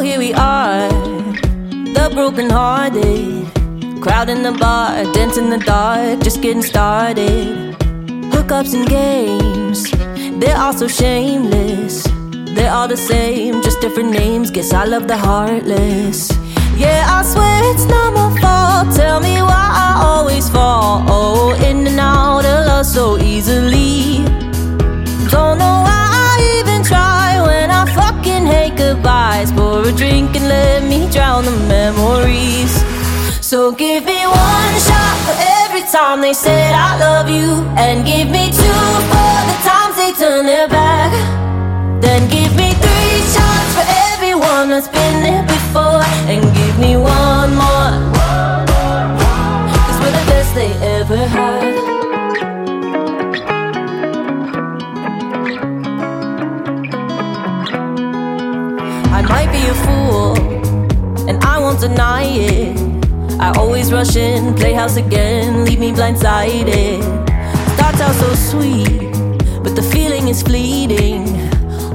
Here we are, the broken hearted. Crowd in the bar, dance in the dark, just getting started. Hookups and games, they're all so shameless. They're all the same, just different names. Guess I love the heartless. Yeah, I swear it's not my fault. Tell me why I always fall. A drink and let me drown the memories. So give me one shot for every time they said I love you, and give me two for the times they turn their back. Then give me three shots for everyone that's been there before, and give me one more. Cause we're the best they ever had. A fool, and I won't deny it. I always rush in, play house again, leave me blindsided. Starts out so sweet, but the feeling is fleeting.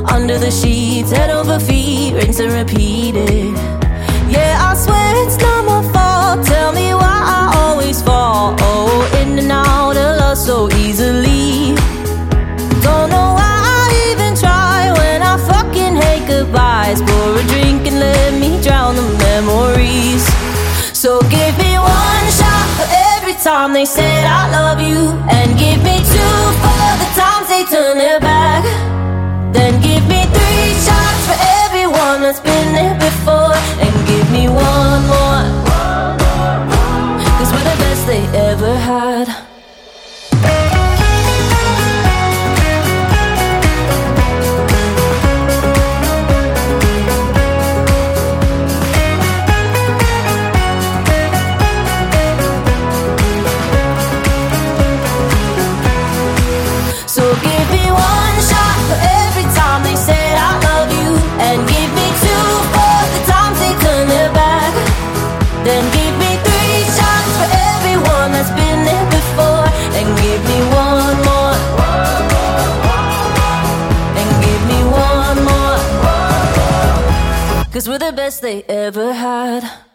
Under the sheets, head over feet, rinse and repeat it. Time they said I love you, and give me two for the times they turn their back. Then give me three shots for everyone that's been there before, and give me one more. Cause we're the best they ever had. Cause we're the best they ever had.